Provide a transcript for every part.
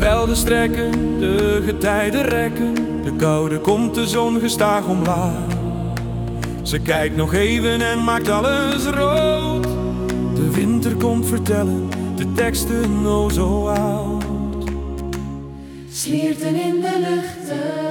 velden strekken, de getijden rekken. De koude komt de zon gestaag omlaag. Ze kijkt nog even en maakt alles rood. De winter komt vertellen, de teksten o zo oud. Slierten in de luchten.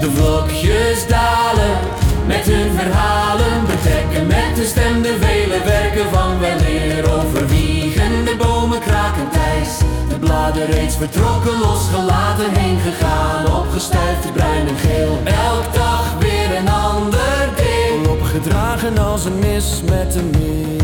De vlokjes dalen met hun verhalen, betrekken met de stem de vele werken van weleer. Overwiegen de bomen kraken thijs, de bladeren reeds vertrokken, losgelaten, heen gegaan, opgestuifd bruin en geel. Elk dag weer een ander ding. Opgedragen als een mis met een mis.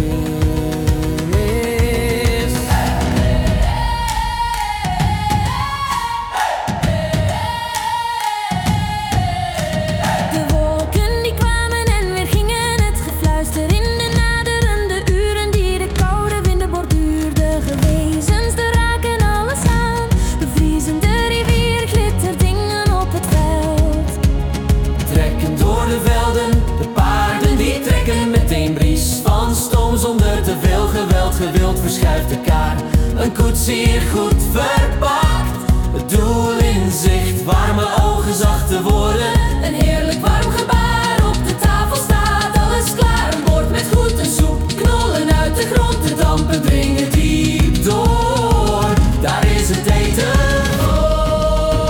Koetsier goed verpakt. Het doel in zicht, warme ogen, zachte woorden. Een heerlijk warm gebaar op de tafel staat alles klaar. Een bord met goed soep, knollen uit de grond. De dampen dringen diep door, daar is het eten voor.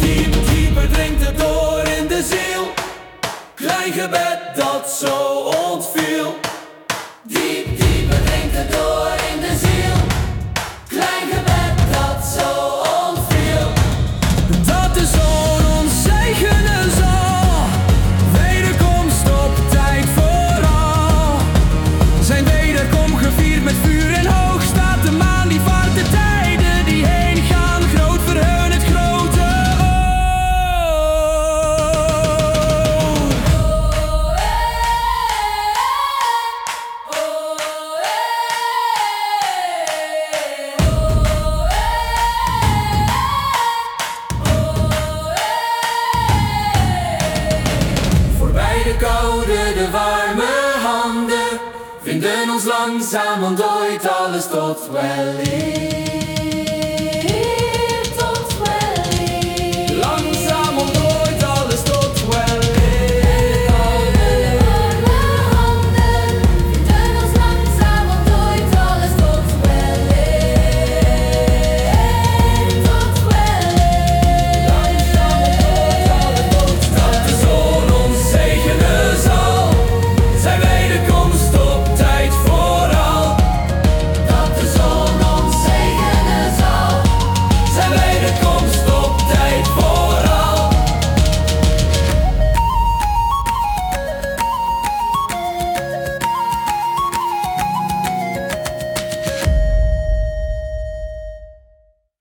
Diep, dieper dringt het door in de ziel. Klein gebed dat zo uns langsam und deut alles dort well ich.